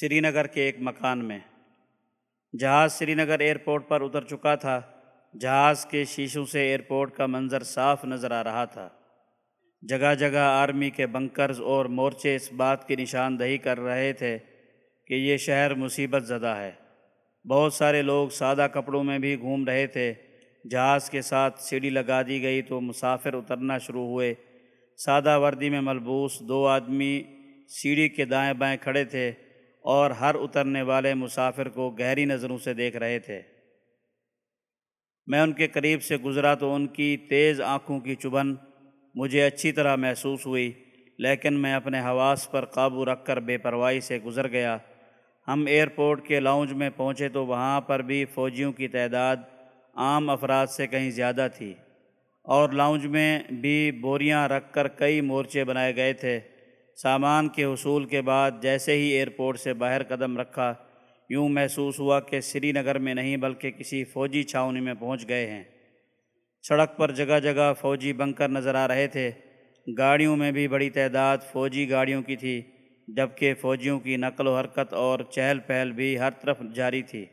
سری نگر کے ایک مکان میں۔ جہاز سری نگر ایئرپورٹ پر اتر چکا تھا۔ جہاز کے شیشوں سے ایئرپورٹ کا منظر صاف نظر آ رہا تھا۔ جگہ جگہ آرمی کے بنکرز اور مورچے اس بات کی نشاندہی کر رہے تھے کہ یہ شہر مصیبت زدہ ہے۔ بہت سارے لوگ سادہ کپڑوں میں بھی گھوم رہے تھے۔ جہاز کے ساتھ سیڑھی لگا دی گئی تو مسافر اترنا شروع ہوئے۔ سادہ وردی میں ملبوس دو آدمی سیڑھی کے دائیں بائیں کھڑے تھے۔ اور ہر اترنے والے مسافر کو گہری نظروں سے دیکھ رہے تھے۔ میں ان کے قریب سے گزرا تو ان کی تیز آنکھوں کی چبھن مجھے اچھی طرح محسوس ہوئی، لیکن میں اپنے حواس پر قابو رکھ کر بے پرواہی سے گزر گیا۔ ہم ایئرپورٹ کے لاؤنج میں پہنچے تو وہاں پر بھی فوجیوں کی تعداد عام افراد سے کہیں زیادہ تھی، اور لاؤنج میں بھی بوریاں رکھ کر کئی مورچے بنائے گئے تھے۔ سامان کے حصول کے بعد جیسے ہی ایئرپورٹ سے باہر قدم رکھا، یوں محسوس ہوا کہ سری نگر میں نہیں بلکہ کسی فوجی چھاؤنی میں پہنچ گئے ہیں۔ سڑک پر جگہ جگہ فوجی بنکر نظر آ رہے تھے۔ گاڑیوں میں بھی بڑی تعداد فوجی گاڑیوں کی تھی، جبکہ فوجیوں کی نقل و حرکت اور چہل پہل بھی ہر طرف جاری تھی۔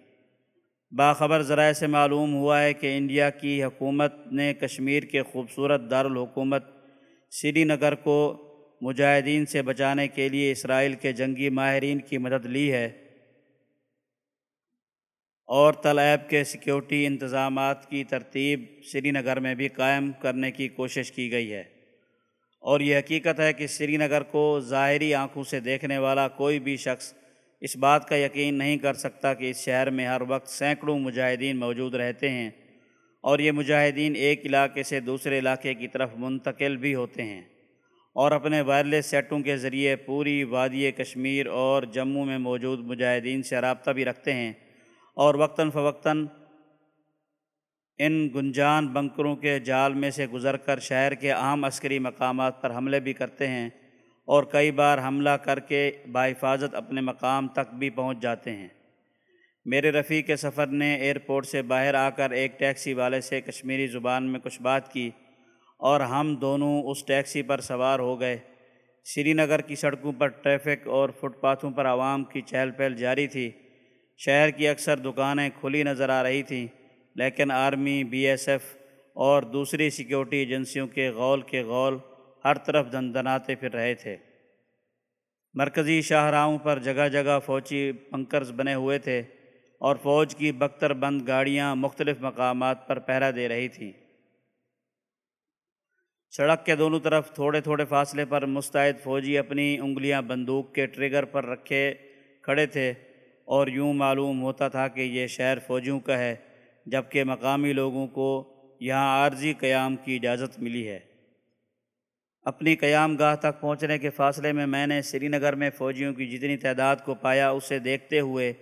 باخبر ذرائع سے معلوم ہوا ہے کہ انڈیا کی حکومت نے کشمیر کے خوبصورت دارالحکومت سری نگر کو مجاہدین سے بچانے کے لیے اسرائیل کے جنگی ماہرین کی مدد لی ہے۔ اور طلعب کے سیکیورٹی انتظامات کی ترتیب سری نگر میں بھی قائم کرنے کی کوشش کی گئی ہے۔ اور یہ حقیقت ہے کہ سری نگر کو ظاہری آنکھوں سے دیکھنے والا کوئی بھی شخص اس بات کا یقین نہیں کر سکتا کہ اس شہر میں ہر وقت سینکڑوں مجاہدین موجود رہتے ہیں اور یہ مجاہدین ایک علاقے سے دوسرے علاقے کی طرف منتقل بھی ہوتے ہیں۔ اور اپنے وائرلیس سیٹوں کے ذریعے پوری وادی کشمیر اور جموں میں موجود مجاہدین سے رابطہ بھی رکھتے ہیں اور وقتاً فوقتاً ان گنجان بنکروں کے جال میں سے گزر کر شہر کے عام عسکری مقامات پر حملے بھی کرتے ہیں اور کئی بار حملہ کر کے بحفاظت اپنے مقام تک بھی پہنچ جاتے ہیں۔ میرے رفیع کے سفر نے ایئرپورٹ سے باہر آ کر ایک ٹیکسی والے سے کشمیری زبان میں کچھ بات کی۔ اور ہم دونوں اس ٹیکسی پر سوار ہو گئے۔ سری نگر کی سڑکوں پر ٹریفک اور فٹ پاتھوں پر عوام کی چہل پہل جاری تھی۔ شہر کی اکثر دکانیں کھلی نظر آ رہی تھیں، لیکن آرمی، بی ایس ایف اور دوسری سیکیورٹی ایجنسیوں کے غول کے غول ہر طرف دندناتے پھر رہے تھے۔ مرکزی شاہراہوں پر جگہ جگہ فوجی بنکرز بنے ہوئے تھے اور فوج کی بختر بند گاڑیاں مختلف مقامات پر پہرا دے رہی تھیں۔ سڑک کے دونوں طرف تھوڑے تھوڑے فاصلے پر مستعد فوجی اپنی انگلیاں بندوق کے ٹریگر پر رکھے کھڑے تھے اور یوں معلوم ہوتا تھا کہ یہ شہر فوجیوں کا ہے، جبکہ مقامی لوگوں کو یہاں عارضی قیام کی اجازت ملی ہے۔ اپنی قیام گاہ تک پہنچنے کے فاصلے میں میں نے سری نگر میں فوجیوں کی جتنی تعداد کو پایا، اسے دیکھتے ہوئے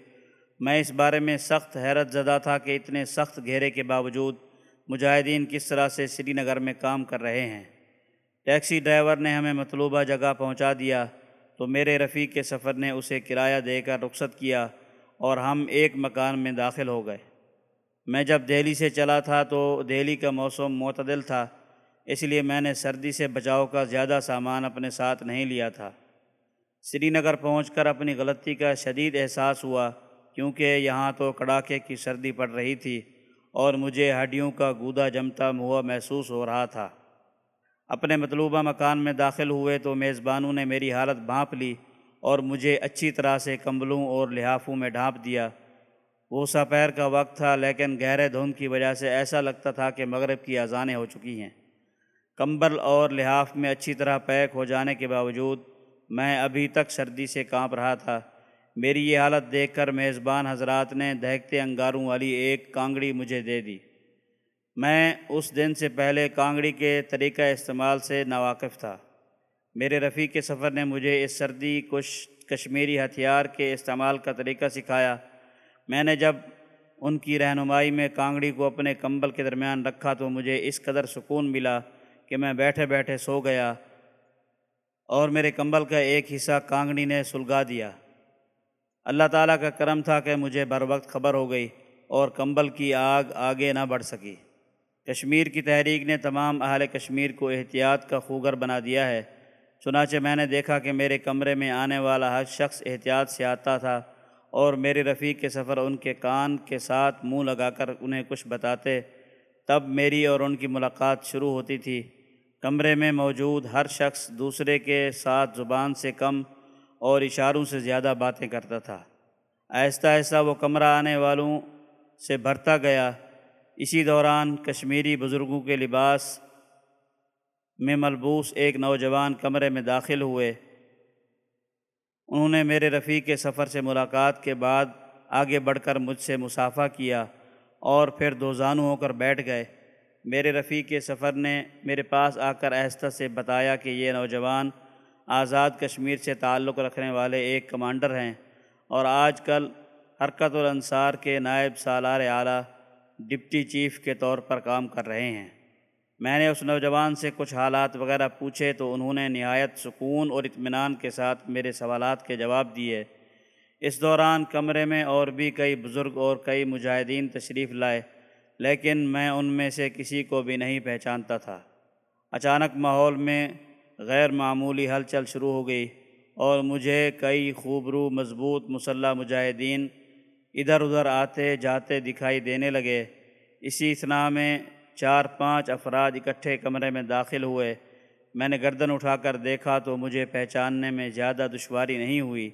میں اس بارے میں سخت حیرت زدہ تھا کہ اتنے سخت گھیرے کے باوجود مجاہدین کس طرح سے سری نگر میں کام کر رہے ہیں؟ ٹیکسی ڈرائیور نے ہمیں مطلوبہ جگہ پہنچا دیا، تو میرے رفیق کے سفر نے اسے کرایہ دے کر رخصت کیا اور ہم ایک مکان میں داخل ہو گئے۔ میں جب دہلی سے چلا تھا تو دہلی کا موسم معتدل تھا، اس لیے میں نے سردی سے بچاؤ کا زیادہ سامان اپنے ساتھ نہیں لیا تھا۔ سری نگر پہنچ کر اپنی غلطی کا شدید احساس ہوا، کیونکہ یہاں تو کڑاکے کی سردی پڑ رہی تھی۔ اور مجھے ہڈیوں کا گودا جمتا ہوا محسوس ہو رہا تھا۔ اپنے مطلوبہ مکان میں داخل ہوئے تو میزبانوں نے میری حالت بھانپ لی اور مجھے اچھی طرح سے کمبلوں اور لحافوں میں ڈھانپ دیا۔ وہ سپیر کا وقت تھا، لیکن گہرے دھند کی وجہ سے ایسا لگتا تھا کہ مغرب کی اذانیں ہو چکی ہیں۔ کمبل اور لحاف میں اچھی طرح پیک ہو جانے کے باوجود میں ابھی تک سردی سے کانپ رہا تھا۔ میری یہ حالت دیکھ کر میزبان حضرات نے دہکتے انگاروں والی ایک کانگڑی مجھے دے دی۔ میں اس دن سے پہلے کانگڑی کے طریقہ استعمال سے ناواقف تھا۔ میرے رفیق کے سفر نے مجھے اس سردی کش کشمیری ہتھیار کے استعمال کا طریقہ سکھایا۔ میں نے جب ان کی رہنمائی میں کانگڑی کو اپنے کمبل کے درمیان رکھا تو مجھے اس قدر سکون ملا کہ میں بیٹھے بیٹھے سو گیا اور میرے کمبل کا ایک حصہ کانگڑی نے سلگا دیا۔ اللہ تعالیٰ کا کرم تھا کہ مجھے بر وقت خبر ہو گئی اور کمبل کی آگ آگے نہ بڑھ سکی۔ کشمیر کی تحریک نے تمام اہل کشمیر کو احتیاط کا خوگر بنا دیا ہے۔ چنانچہ میں نے دیکھا کہ میرے کمرے میں آنے والا ہر شخص احتیاط سے آتا تھا اور میرے رفیق کے سفر ان کے کان کے ساتھ منہ لگا کر انہیں کچھ بتاتے۔ تب میری اور ان کی ملاقات شروع ہوتی تھی۔ کمرے میں موجود ہر شخص دوسرے کے ساتھ زبان سے کم اور اشاروں سے زیادہ باتیں کرتا تھا۔ آہستہ آہستہ وہ کمرہ آنے والوں سے بھرتا گیا۔ اسی دوران کشمیری بزرگوں کے لباس میں ملبوس ایک نوجوان کمرے میں داخل ہوئے۔ انہوں نے میرے رفیق کے سفر سے ملاقات کے بعد آگے بڑھ کر مجھ سے مسافہ کیا اور پھر دو زانو ہو کر بیٹھ گئے۔ میرے رفیق کے سفر نے میرے پاس آ کر آہستہ سے بتایا کہ یہ نوجوان آزاد کشمیر سے تعلق رکھنے والے ایک کمانڈر ہیں اور آج کل حرکت الانصار کے نائب سالار اعلیٰ ڈپٹی چیف کے طور پر کام کر رہے ہیں۔ میں نے اس نوجوان سے کچھ حالات وغیرہ پوچھے تو انہوں نے نہایت سکون اور اطمینان کے ساتھ میرے سوالات کے جواب دیے۔ اس دوران کمرے میں اور بھی کئی بزرگ اور کئی مجاہدین تشریف لائے، لیکن میں ان میں سے کسی کو بھی نہیں پہچانتا تھا۔ اچانک ماحول میں غیر معمولی ہلچل شروع ہو گئی اور مجھے کئی خوبرو مضبوط مسلح مجاہدین ادھر ادھر آتے جاتے دکھائی دینے لگے۔ اسی اثناء میں چار پانچ افراد اکٹھے کمرے میں داخل ہوئے۔ میں نے گردن اٹھا کر دیکھا تو مجھے پہچاننے میں زیادہ دشواری نہیں ہوئی۔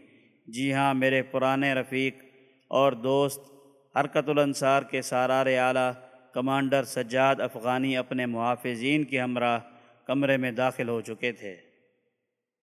جی ہاں میرے پرانے رفیق اور دوست حرکت الانصار کے سارار اعلیٰ کمانڈر سجاد افغانی اپنے محافظین کے ہمراہ کمرے میں داخل ہو چکے تھے۔